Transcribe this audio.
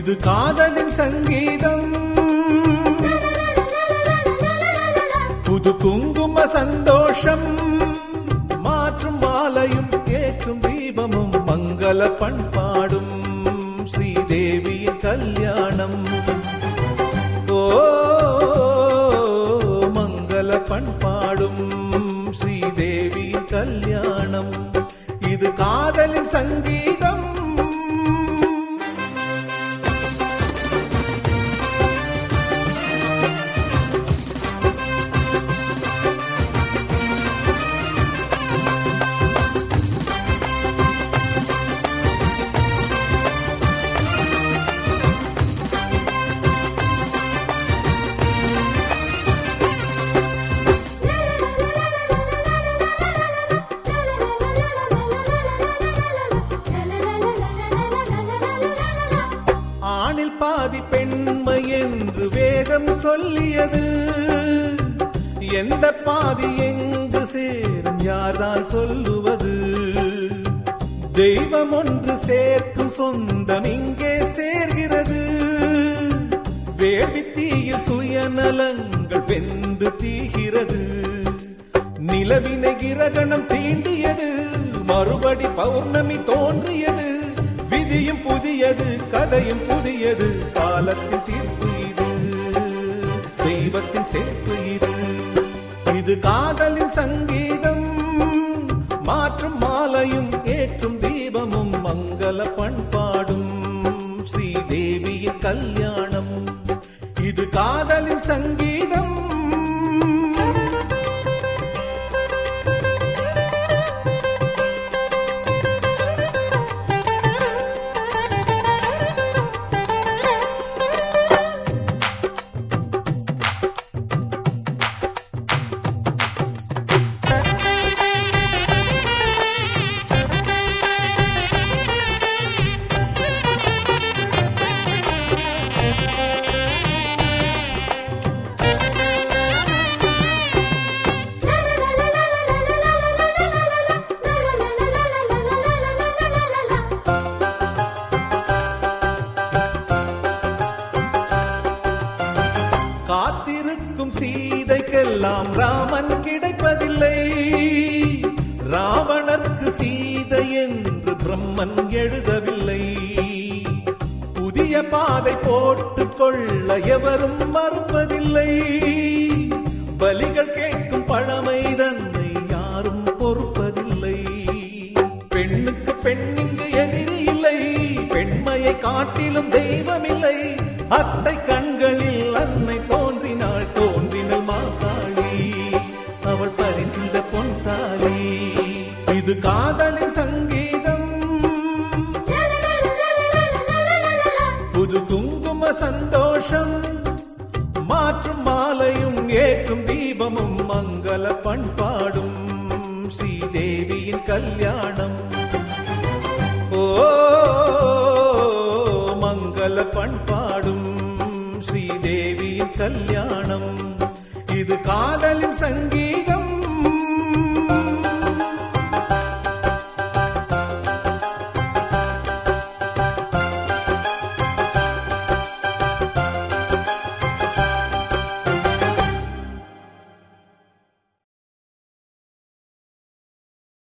இது காதலின் சங்கீதம். புது குங்கும சந்தோஷம். மாற்றும் மாலையும் ஏற்றும் தீபமும் மங்கள பண்பாடும். ஸ்ரீதேவியின் கல்யாணம். ஓ மங்கள பண்பாடும். ஸ்ரீதேவியின் கல்யாணம். இது காதலின் சங்கீதம். என்று வேதம் சொல்லியது. எந்த பாதி எங்கு சேரும் யார்தான் சொல்லுவது? தெய்வம் ஒன்று சேர்க்கும் சொந்தம் இங்கே சேர்கிறது. வேள்வித்தீயில் சுயநலங்கள் வெந்து தீகிறது. நிலவினை கிரகணம் தீண்டியது. மறுபடி பௌர்ணமி தோன்றியது. விதியும் புதியது கதையும் புதியது காலத்தின் தீர்ப்பு இது தெய்வத்தின் சேர்ப்பு இது. இது காதலின் சங்கீதம் மாற்றும் மாலையும் ஏற்றும் தீபமும் மங்கள பண்பாடும். ஸ்ரீதேவியின் கல்வி சீதைக்கெல்லாம் ராமன் கிடைப்பதில்லை. ராவணர்க்கு சீதை என்று பிரம்மன் எழுதவில்லை. புதிய பாதை போட்டுக் கொள்ள எவரும் மறுப்பதில்லை. பலிகள் கேட்கும் பழமை தன்னை யாரும் பொறுப்பதில்லை. பெண்ணுக்கு பெண்ணிங்கு எதிரி இல்லை. பெண்மையை காட்டிலும் தெய்வமில்லை அத்தை கண்களில் அன்னை இது காதலின் சங்கீதம். புது குங்கும சந்தோஷம் மாற்றும் மாலையும் ஏற்றும் தீபமும் மங்கள பண்பாடும் ஸ்ரீதேவியின் கல்யாணம். ஓ மங்கள பண்பாடும் ஸ்ரீதேவியின் கல்யாணம். இது காதலின் சங்கீதம்.